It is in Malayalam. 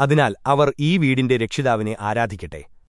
അതിനാൽ അവർ ഈ വീടിന്റെ രക്ഷിതാവിനെ ആരാധിക്കട്ടെ.